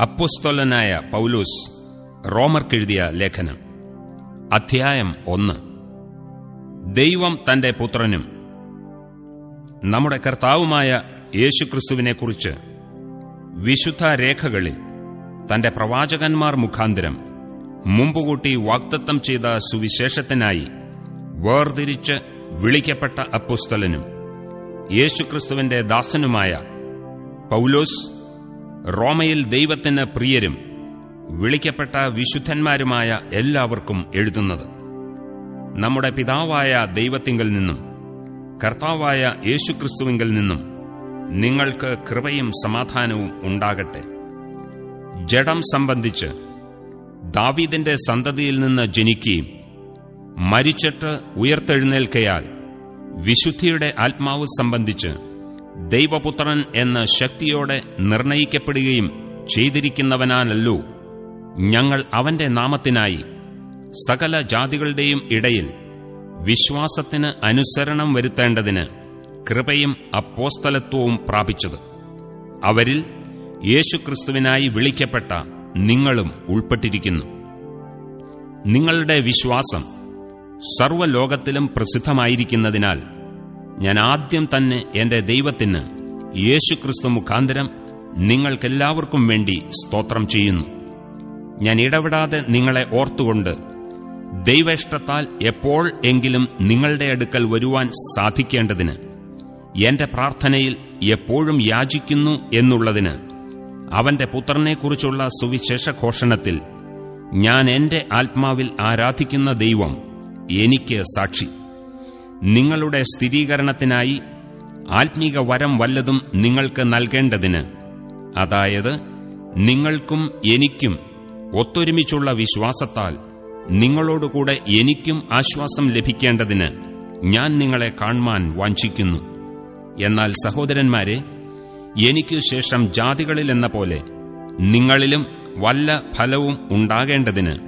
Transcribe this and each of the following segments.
അപ്പുസ്തോലനായ പൗലൂസ് റോമർക്കെഴുതിയ ലേഖനം. അധ്യായം ഒന്ന്. ദൈവം തന്റെ പുത്രനും നമ്മുടെ കർത്താവുമായ യേശുക്രിസ്തുവിനെക്കുറിച്ച് വിശുദ്ധ രേഖകളിൽ തന്റെ പ്രവാചകന്മാർ മുഖാന്തരം മുമ്പുകൂട്ടി വാക്തത്വം ചെയ്ത സുവിശേഷത്തിനായി വേർതിരിച്ച് വിളിക്കപ്പെട്ട അപ്പുസ്തലനും യേശുക്രിസ്തുവിന്റെ ദാസനുമായ പൗലോസ് റോമയിൽ ദൈവത്തിന് പ്രിയരും വിളിക്കപ്പെട്ട വിശുദ്ധന്മാരുമായ എല്ലാവർക്കും എഴുതുന്നത്. നമ്മുടെ പിതാവായ ദൈവത്തിങ്കൽ നിന്നും കർത്താവായ യേശുക്രിസ്തുവിങ്കൽ നിന്നും നിങ്ങൾക്ക് കൃപയും സമാധാനവും ഉണ്ടാകട്ടെ. ജഡം സംബന്ധിച്ച് ദാവീദിന്റെ സന്തതിയിൽ നിന്ന് ജനിക്കുകയും മരിച്ചിട്ട് ഉയർത്തെഴുന്നേൽക്കയാൽ വിശുദ്ധിയുടെ ആത്മാവ് സംബന്ധിച്ച് ദൈവപുത്രൻ എന്ന് ശക്തിയോടെ നിർണയിക്കപ്പെടുകയും ചെയ്തിരിക്കുന്നവനാലല്ലോ. ഞങ്ങൾ അവന്റെ നാമത്തിനായി സകല ജാതികളുടെയും ഇടയിൽ വിശ്വാസത്തിന് അനുസരണം വരുത്തേണ്ടതിന് കൃപയും അപ്പോസ്തലത്വവും പ്രാപിച്ചത്. അവരിൽ യേശുക്രിസ്തുവിനായി വിളിക്കപ്പെട്ട നിങ്ങളും ഉൾപ്പെട്ടിരിക്കുന്നു. നിങ്ങളുടെ വിശ്വാസം സർവലോകത്തിലും പ്രസിദ്ധമായിരിക്കുന്നതിനാൽ ഞാൻ ആദ്യം തന്നെ എന്റെ ദൈവത്തിന് യേശുക്രിസ്തു മുഖാന്തരം നിങ്ങൾക്കെല്ലാവർക്കും വേണ്ടി സ്തോത്രം ചെയ്യുന്നു. ഞാൻ ഇടപെടാതെ നിങ്ങളെ ഓർത്തുകൊണ്ട് ദൈവേഷ്ടത്താൽ എപ്പോൾ എങ്കിലും നിങ്ങളുടെ അടുക്കൽ വരുവാൻ സാധിക്കേണ്ടതിന് എന്റെ പ്രാർത്ഥനയിൽ എപ്പോഴും യാചിക്കുന്നു എന്നുള്ളതിന് അവന്റെ പുത്രനെക്കുറിച്ചുള്ള സുവിശേഷഘോഷണത്തിൽ ഞാൻ എന്റെ ആത്മാവിൽ ആരാധിക്കുന്ന ദൈവം എനിക്ക് സാക്ഷി. നിങ്ങളുടെ സ്ഥിരീകരണത്തിനായി ആത്മീക വരം വല്ലതും നിങ്ങൾക്ക് നൽകേണ്ടതിന് അതായത് നിങ്ങൾക്കും എനിക്കും ഒത്തൊരുമിച്ചുള്ള വിശ്വാസത്താൽ നിങ്ങളോടുകൂടെ എനിക്കും ആശ്വാസം ലഭിക്കേണ്ടതിന് ഞാൻ നിങ്ങളെ കാണുവാൻ വാഞ്ചിക്കുന്നു. എന്നാൽ സഹോദരന്മാരെ എനിക്കു ശേഷം ജാതികളിലെന്ന പോലെ നിങ്ങളിലും വല്ല ഫലവും ഉണ്ടാകേണ്ടതിന്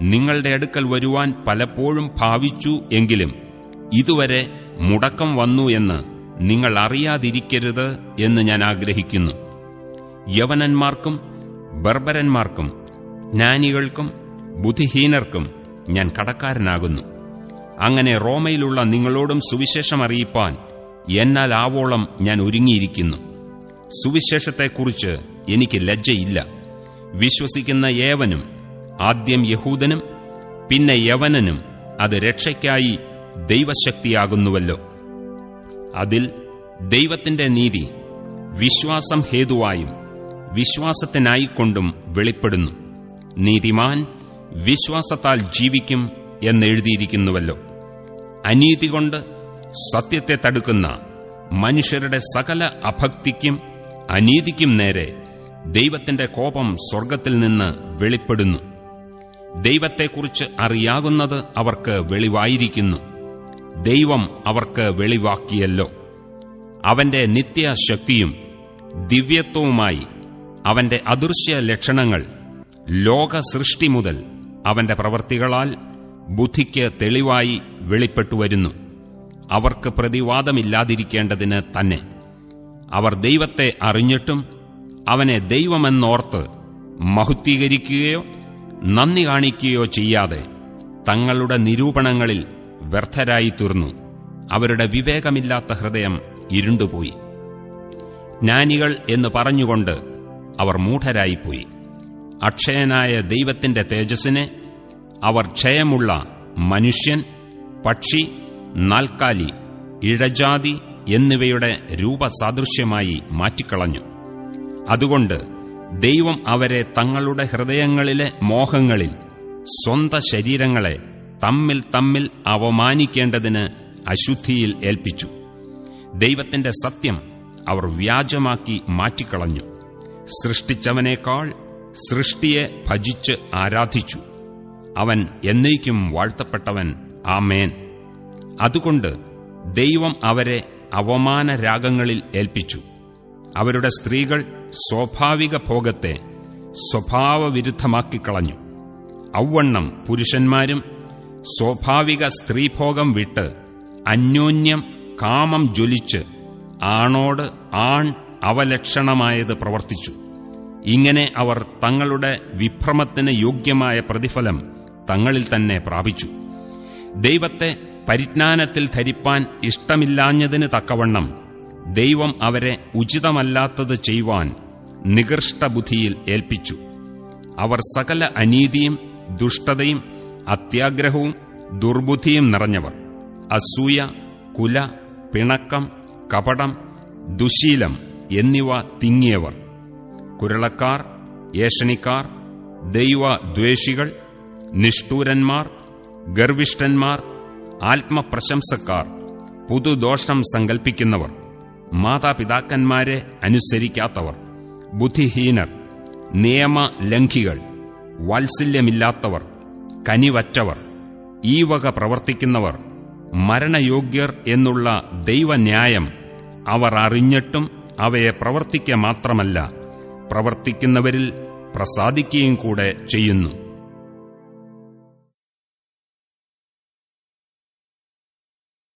നിങ്ങളുടെ അടുക്കൽ വരുവാൻ പലപ്പോഴും ഭാവിച്ചു എങ്കിലും ഇതുവരെ മുടക്കം വന്നു എന്ന് നിങ്ങൾ അറിയാതിരിക്കരുത് എന്ന് ഞാൻ ആഗ്രഹിക്കുന്നു. യവനന്മാർക്കും ബർബരന്മാർക്കും ജ്ഞാനികൾക്കും ബുദ്ധിഹീനർക്കും ഞാൻ കടക്കാരനാകുന്നു. അങ്ങനെ റോമയിലുള്ള നിങ്ങളോടും സുവിശേഷം അറിയിപ്പാൻ എന്നാൽ ആവോളം ഞാൻ ഒരുങ്ങിയിരിക്കുന്നു. സുവിശേഷത്തെക്കുറിച്ച് എനിക്ക് ലജ്ജയില്ല. വിശ്വസിക്കുന്ന ഏവനും ആദ്യം യഹൂദനും പിന്നെ യവനനും അത് രക്ഷയ്ക്കായി ദൈവശക്തിയാകുന്നുവല്ലോ. അതിൽ ദൈവത്തിന്റെ നീതി വിശ്വാസം ഹേതുവായും വിശ്വാസത്തിനായിക്കൊണ്ടും വെളിപ്പെടുന്നു. നീതിമാൻ വിശ്വാസത്താൽ ജീവിക്കും എന്നെഴുതിയിരിക്കുന്നുവല്ലോ അനീതി കൊണ്ട് സത്യത്തെ തടുക്കുന്ന മനുഷ്യരുടെ സകല അഭക്തിക്കും അനീതിക്കും നേരെ ദൈവത്തിന്റെ കോപം സ്വർഗത്തിൽ നിന്ന് വെളിപ്പെടുന്നു. ദൈവത്തെക്കുറിച്ച് അറിയാകുന്നത് അവർക്ക് വെളിവായിരിക്കുന്നു. ദൈവം അവർക്ക് വെളിവാക്കിയല്ലോ. അവന്റെ നിത്യശക്തിയും ദിവ്യത്വവുമായി അവന്റെ അദൃശ്യ ലക്ഷണങ്ങൾ ലോക സൃഷ്ടി മുതൽ അവന്റെ പ്രവർത്തികളാൽ ബുദ്ധിക്ക് തെളിവായി വെളിപ്പെട്ടുവരുന്നു അവർക്ക് പ്രതിവാദമില്ലാതിരിക്കേണ്ടതിന് തന്നെ. അവർ ദൈവത്തെ അറിഞ്ഞിട്ടും അവനെ ദൈവമെന്നോർത്ത് മഹുത്തീകരിക്കുകയോ നന്ദി കാണിക്കുകയോ ചെയ്യാതെ തങ്ങളുടെ നിരൂപണങ്ങളിൽ വ്യർത്ഥരായി തീർന്നു. അവരുടെ വിവേകമില്ലാത്ത ഹൃദയം ഇരുണ്ടുപോയി. ജ്ഞാനികൾ എന്ന് പറഞ്ഞുകൊണ്ട് അവർ മൂഢരായിപ്പോയി. അക്ഷയനായ ദൈവത്തിന്റെ തേജസ്സിനെ അവർ ക്ഷയമുള്ള മനുഷ്യൻ പക്ഷി നാൽക്കാലി ഇഴജാതി എന്നിവയുടെ രൂപസാദൃശ്യമായി മാറ്റിക്കളഞ്ഞു. അതുകൊണ്ട് ദൈവം അവരെ തങ്ങളുടെ ഹൃദയങ്ങളിലെ മോഹങ്ങളിൽ സ്വന്ത ശരീരങ്ങളെ തമ്മിൽ തമ്മിൽ അവമാനിക്കേണ്ടതിന് അശുദ്ധിയിൽ ഏൽപ്പിച്ചു. ദൈവത്തിന്റെ സത്യം അവർ വ്യാജമാക്കി മാറ്റിക്കളഞ്ഞു. സൃഷ്ടിച്ചവനേക്കാൾ സൃഷ്ടിയെ ഭജിച്ച് ആരാധിച്ചു. അവൻ എന്നേക്കും വാഴ്ത്തപ്പെട്ടവൻ. ആമേൻ. അതുകൊണ്ട് ദൈവം അവരെ അവമാന രാഗങ്ങളിൽ ഏൽപ്പിച്ചു. അവരുടെ സ്ത്രീകൾ സ്വാഭാവിക ഭോഗത്തെ സ്വഭാവവിരുദ്ധമാക്കിക്കളഞ്ഞു. ഔവണ്ണം പുരുഷന്മാരും സ്വാഭാവിക സ്ത്രീഭോഗം വിട്ട് അന്യോന്യം കാമം ജ്വലിച്ച് ആണോട് ആൺ അവലക്ഷണമായത് പ്രവർത്തിച്ചു. ഇങ്ങനെ അവർ തങ്ങളുടെ വിഭ്രമത്തിന് യോഗ്യമായ പ്രതിഫലം തങ്ങളിൽ തന്നെ പ്രാപിച്ചു. ദൈവത്തെ പരിജ്ഞാനത്തിൽ ധരിപ്പാൻ ഇഷ്ടമില്ലാഞ്ഞതിന് തക്കവണ്ണം ദൈവം അവരെ ഉചിതമല്ലാത്തത് ചെയ്യുവാൻ നികൃഷ്ടബുദ്ധിയിൽ ഏൽപ്പിച്ചു. അവർ സകല അനീതിയും ദുഷ്ടതയും അത്യാഗ്രഹവും ദുർബുദ്ധിയും നിറഞ്ഞവർ. അസൂയ കുല പിണക്കം കപടം ദുശീലം എന്നിവ തിങ്ങിയവർ. കുരളക്കാർ ഏഷണിക്കാർ ദൈവദ്വേഷികൾ നിഷ്ഠൂരന്മാർ ഗർവിഷ്ഠന്മാർ ആത്മപ്രശംസക്കാർ പുതുദോഷം സങ്കൽപ്പിക്കുന്നവർ മാതാപിതാക്കന്മാരെ അനുസരിക്കാത്തവർ ബുദ്ധിഹീനർ നിയമലംഘികൾ വാത്സല്യമില്ലാത്തവർ കനിവറ്റവർ ഈ വക പ്രവർത്തിക്കുന്നവർ മരണയോഗ്യർ എന്നുള്ള ദൈവന്യായം അവർ അറിഞ്ഞിട്ടും അവയെ പ്രവർത്തിക്കുക മാത്രമല്ല പ്രവർത്തിക്കുന്നവരിൽ പ്രസാദിക്കുകയും കൂടെ ചെയ്യുന്നു.